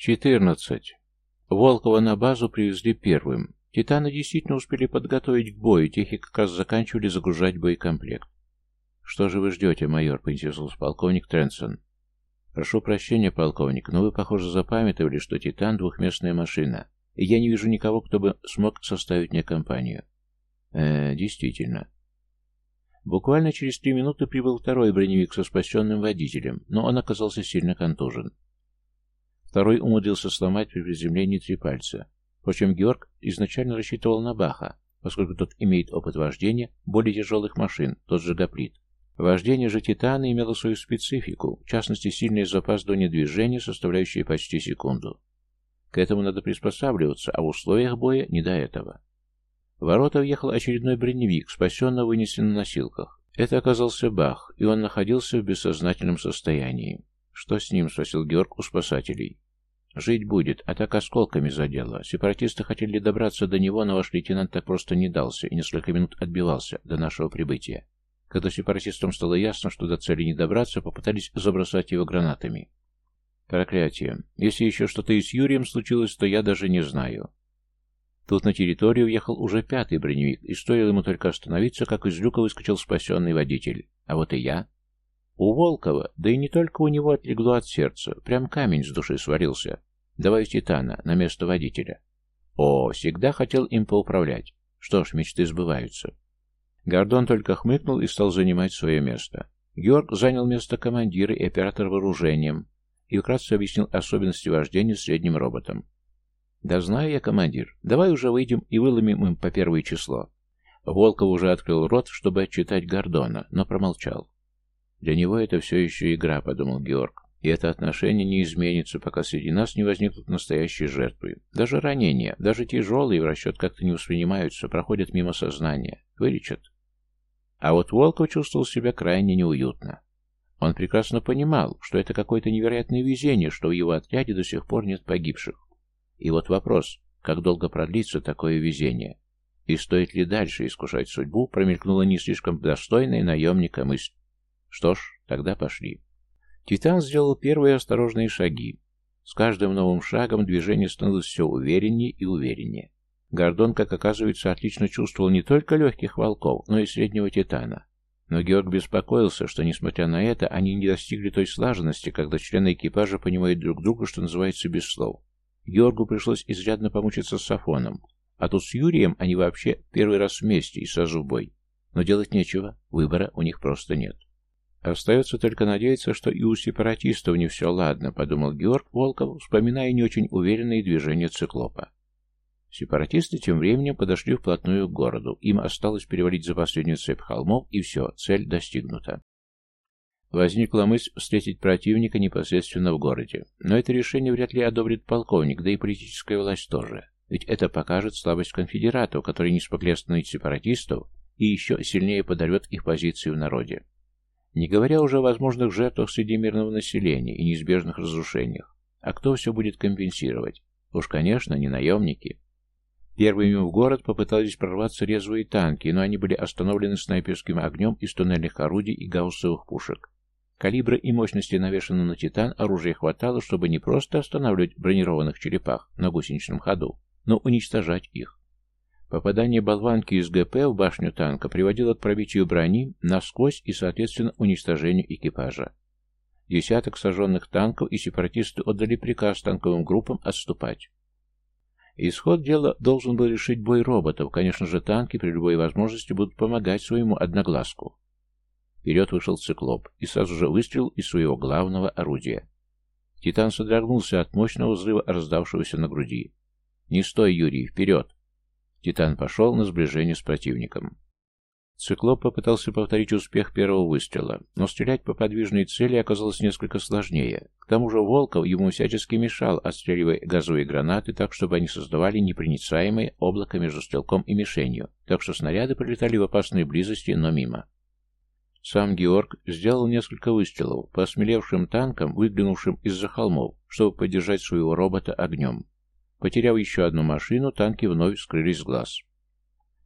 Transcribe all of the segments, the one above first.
14. Волкова на базу привезли первым. Титаны действительно успели подготовить к бою, техи как раз заканчивали загружать боекомплект. «Что же вы ждете, майор?» — поинтересовался полковник Тренсон. «Прошу прощения, полковник, но вы, похоже, запамятовали, что «Титан» — двухместная машина, и я не вижу никого, кто бы смог составить мне компанию». «Э, действительно». Буквально через три минуты прибыл второй броневик со спасенным водителем, но он оказался сильно контужен. Второй умудрился сломать при приземлении три пальца. Впрочем, Георг изначально рассчитывал на Баха, поскольку тот имеет опыт вождения более тяжелых машин, тот же Гоплит. Вождение же Титана имело свою специфику, в частности, сильное запаздывание движения, составляющее почти секунду. К этому надо приспосабливаться, а в условиях боя не до этого. В ворота въехал очередной броневик, спасенно вынесен на носилках. Это оказался Бах, и он находился в бессознательном состоянии. «Что с ним?» — спросил Георг у спасателей. Жить будет, а так осколками задело. Сепаратисты хотели добраться до него, но ваш лейтенант так просто не дался и несколько минут отбивался до нашего прибытия. Когда сепаратистам стало ясно, что до цели не добраться, попытались забросать его гранатами. Проклятие. Если еще что-то и с Юрием случилось, то я даже не знаю. Тут на территорию въехал уже пятый броневик, и стоило ему только остановиться, как из люка выскочил спасенный водитель. А вот и я. У Волкова, да и не только у него отлегло от сердца, прям камень с души сварился. Давай Титана на место водителя. О, всегда хотел им поуправлять. Что ж, мечты сбываются. Гордон только хмыкнул и стал занимать свое место. Георг занял место командира и оператора вооружением и вкратце объяснил особенности вождения средним роботом. «Да знаю я, командир. Давай уже выйдем и выломим им по первое число». Волков уже открыл рот, чтобы отчитать Гордона, но промолчал. Для него это все еще игра, подумал Георг. И это отношение не изменится, пока среди нас не возникнут настоящие жертвы. Даже ранения, даже тяжелые в расчет как-то не воспринимаются, проходят мимо сознания. Вылечат. А вот Волков чувствовал себя крайне неуютно. Он прекрасно понимал, что это какое-то невероятное везение, что в его отряде до сих пор нет погибших. И вот вопрос, как долго продлится такое везение? И стоит ли дальше искушать судьбу, промелькнула не слишком достойная наемника мысль. Что ж, тогда пошли. Титан сделал первые осторожные шаги. С каждым новым шагом движение становилось все увереннее и увереннее. Гордон, как оказывается, отлично чувствовал не только легких волков, но и среднего титана. Но Георг беспокоился, что, несмотря на это, они не достигли той слаженности, когда члены экипажа понимают друг друга, что называется, без слов. Георгу пришлось изрядно помучиться с Сафоном, а тут с Юрием они вообще первый раз вместе и сразу в бой. Но делать нечего, выбора у них просто нет. Остается только надеяться, что и у сепаратистов не все ладно, подумал Георг Волков, вспоминая не очень уверенные движения циклопа. Сепаратисты тем временем подошли вплотную к городу. Им осталось перевалить за последнюю цепь холмов, и все, цель достигнута. Возникла мысль встретить противника непосредственно в городе. Но это решение вряд ли одобрит полковник, да и политическая власть тоже. Ведь это покажет слабость конфедератов, которые не смогли остановить сепаратистов, и еще сильнее подорвет их позиции в народе. Не говоря уже о возможных жертвах среди мирного населения и неизбежных разрушениях. А кто все будет компенсировать? Уж, конечно, не наемники. Первыми в город попытались прорваться резвые танки, но они были остановлены снайперским огнем из туннельных орудий и гауссовых пушек. Калибра и мощности, навешанного на «Титан», оружия хватало, чтобы не просто останавливать бронированных черепах на гусеничном ходу, но уничтожать их. Попадание болванки из ГП в башню танка приводило к пробитию брони насквозь и, соответственно, уничтожению экипажа. Десяток сожженных танков и сепаратисты отдали приказ танковым группам отступать. Исход дела должен был решить бой роботов. Конечно же, танки при любой возможности будут помогать своему одноглазку. Вперед вышел циклоп и сразу же выстрелил из своего главного орудия. Титан содрогнулся от мощного взрыва, раздавшегося на груди. «Не стой, Юрий, вперед!» Титан пошел на сближение с противником. Циклоп попытался повторить успех первого выстрела, но стрелять по подвижной цели оказалось несколько сложнее. К тому же Волков ему всячески мешал, отстреливая газовые гранаты так, чтобы они создавали непроницаемое облако между стрелком и мишенью, так что снаряды прилетали в опасной близости, но мимо. Сам Георг сделал несколько выстрелов по осмелевшим танкам, выглянувшим из-за холмов, чтобы поддержать своего робота огнем. Потеряв еще одну машину, танки вновь скрылись с глаз.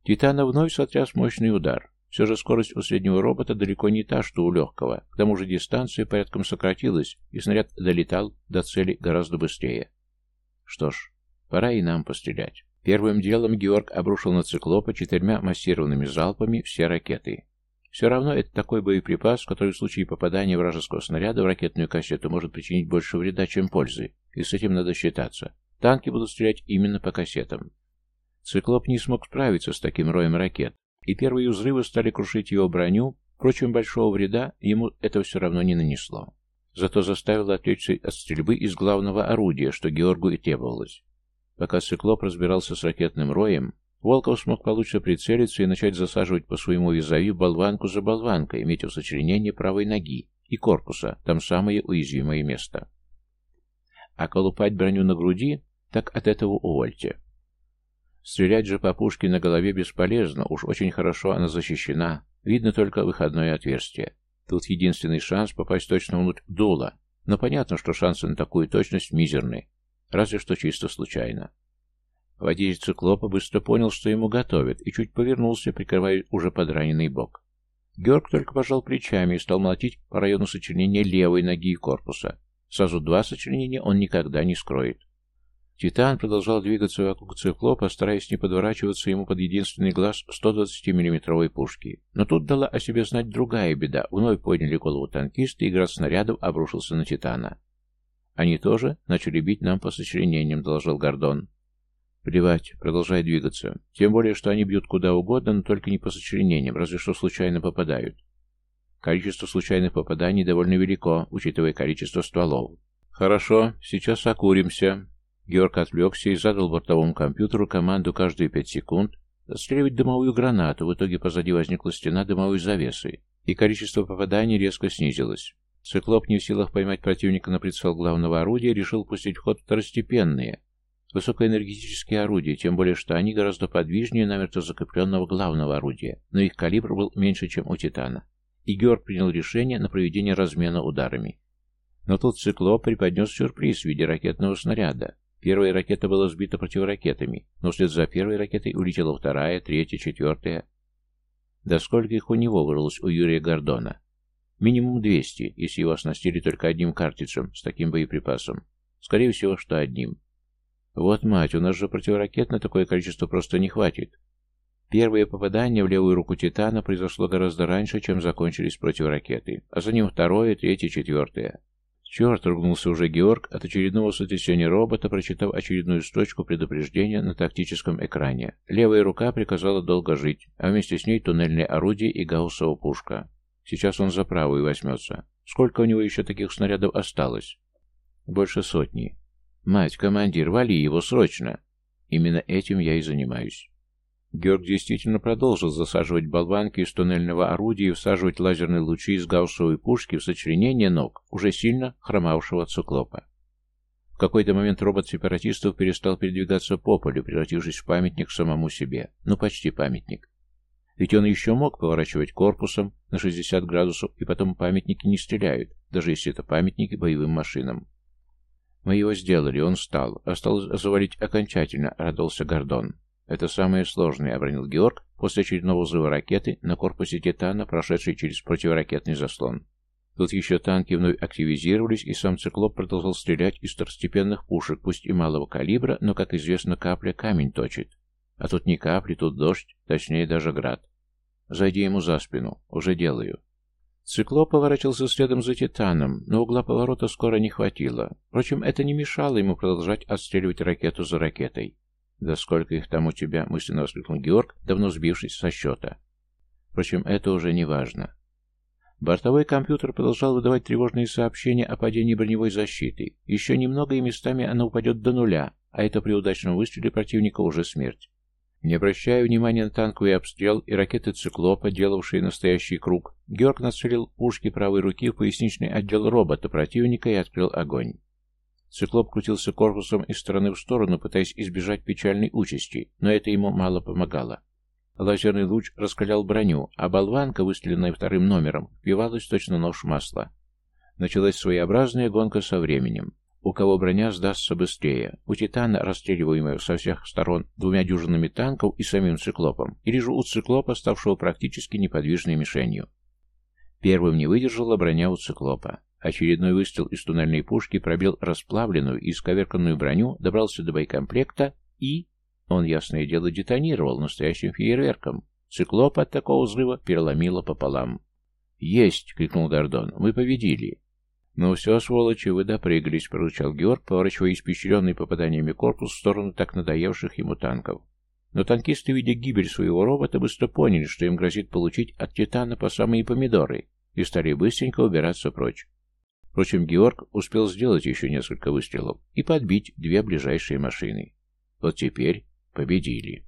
Титана вновь сотряс мощный удар. Все же скорость у среднего робота далеко не та, что у легкого. К тому же дистанция порядком сократилась, и снаряд долетал до цели гораздо быстрее. Что ж, пора и нам пострелять. Первым делом Георг обрушил на циклопа четырьмя массированными залпами все ракеты. Все равно это такой боеприпас, который в случае попадания вражеского снаряда в ракетную кассету может причинить больше вреда, чем пользы, и с этим надо считаться. Танки будут стрелять именно по кассетам. Циклоп не смог справиться с таким роем ракет, и первые взрывы стали крушить его броню, впрочем, большого вреда ему это все равно не нанесло. Зато заставило отвлечься от стрельбы из главного орудия, что Георгу и требовалось. Пока циклоп разбирался с ракетным роем, Волков смог получше прицелиться и начать засаживать по своему визави болванку за болванкой, метив сочленение правой ноги и корпуса, там самое уязвимое место. А колупать броню на груди, так от этого увольте. Стрелять же по пушке на голове бесполезно, уж очень хорошо она защищена, видно только выходное отверстие. Тут единственный шанс попасть точно внутрь дула, но понятно, что шансы на такую точность мизерны, разве что чисто случайно. Водитель циклопа быстро понял, что ему готовят, и чуть повернулся, прикрывая уже подраненный бок. Георг только пожал плечами и стал молотить по району сочленения левой ноги и корпуса. Сразу два сочленения он никогда не скроет. Титан продолжал двигаться вокруг циклопа, стараясь не подворачиваться ему под единственный глаз 120 миллиметровой пушки. Но тут дала о себе знать другая беда. Вновь подняли голову танкисты, и град снарядов обрушился на Титана. «Они тоже начали бить нам по сочленениям», — доложил Гордон. «Плевать, продолжай двигаться. Тем более, что они бьют куда угодно, но только не по сочленениям, разве что случайно попадают. Количество случайных попаданий довольно велико, учитывая количество стволов. Хорошо, сейчас окуримся». Георг отвлекся и задал бортовому компьютеру команду каждые пять секунд отстреливать дымовую гранату. В итоге позади возникла стена дымовой завесы, и количество попаданий резко снизилось. Циклоп, не в силах поймать противника на прицел главного орудия, решил пустить в ход второстепенные, высокоэнергетические орудия, тем более что они гораздо подвижнее намертво закрепленного главного орудия, но их калибр был меньше, чем у «Титана». И Георг принял решение на проведение размена ударами. Но тут «Циклоп» преподнес сюрприз в виде ракетного снаряда. Первая ракета была сбита противоракетами, но вслед за первой ракетой улетела вторая, третья, четвертая. Да сколько их у него вырвалось у Юрия Гордона? Минимум 200, если его оснастили только одним картриджем с таким боеприпасом. Скорее всего, что одним. Вот мать, у нас же противоракет на такое количество просто не хватит. Первое попадание в левую руку Титана произошло гораздо раньше, чем закончились противоракеты, а за ним второе, третье, четвертое. Черт, ругнулся уже Георг от очередного сотрясения робота, прочитав очередную строчку предупреждения на тактическом экране. Левая рука приказала долго жить, а вместе с ней туннельное орудие и гауссова пушка. Сейчас он за правую возьмется. Сколько у него еще таких снарядов осталось? Больше сотни. Мать, командир, вали его срочно. Именно этим я и занимаюсь. Георг действительно продолжил засаживать болванки из туннельного орудия и всаживать лазерные лучи из гауссовой пушки в сочленение ног уже сильно хромавшего циклопа. В какой-то момент робот сепаратистов перестал передвигаться по полю, превратившись в памятник самому себе. Ну, почти памятник. Ведь он еще мог поворачивать корпусом на 60 градусов, и потом памятники не стреляют, даже если это памятники боевым машинам. Мы его сделали, он стал. Осталось завалить окончательно, радовался Гордон. Это самое сложное, обронил Георг после очередного взрыва ракеты на корпусе Титана, прошедшей через противоракетный заслон. Тут еще танки вновь активизировались, и сам циклоп продолжал стрелять из второстепенных пушек, пусть и малого калибра, но, как известно, капля камень точит. А тут не капли, тут дождь, точнее даже град. Зайди ему за спину. Уже делаю. Циклоп поворачивался следом за Титаном, но угла поворота скоро не хватило. Впрочем, это не мешало ему продолжать отстреливать ракету за ракетой. «Да сколько их там у тебя?» — мысленно воскликнул Георг, давно сбившись со счета. Впрочем, это уже не важно. Бортовой компьютер продолжал выдавать тревожные сообщения о падении броневой защиты. Еще немного, и местами она упадет до нуля, а это при удачном выстреле противника уже смерть. Не обращая внимания на танковый обстрел и ракеты «Циклопа», делавшие настоящий круг, Георг нацелил пушки правой руки в поясничный отдел робота противника и открыл огонь. Циклоп крутился корпусом из стороны в сторону, пытаясь избежать печальной участи, но это ему мало помогало. Лазерный луч раскалял броню, а болванка, выстреленная вторым номером, впивалась точно нож масла. Началась своеобразная гонка со временем. У кого броня сдастся быстрее? У Титана, расстреливаемого со всех сторон двумя дюжинами танков и самим циклопом, или же у циклопа, ставшего практически неподвижной мишенью? Первым не выдержала броня у циклопа. Очередной выстрел из туннельной пушки пробил расплавленную и исковерканную броню, добрался до боекомплекта и... Он, ясное дело, детонировал настоящим фейерверком. Циклоп от такого взрыва переломило пополам. «Есть!» — крикнул Гордон. «Мы победили!» «Ну все, сволочи, вы допрыгались», — прорычал Георг, поворачивая испещренный попаданиями корпус в сторону так надоевших ему танков. Но танкисты, видя гибель своего робота, быстро поняли, что им грозит получить от Титана по самые помидоры, и стали быстренько убираться прочь. Впрочем, Георг успел сделать еще несколько выстрелов и подбить две ближайшие машины. Вот теперь победили.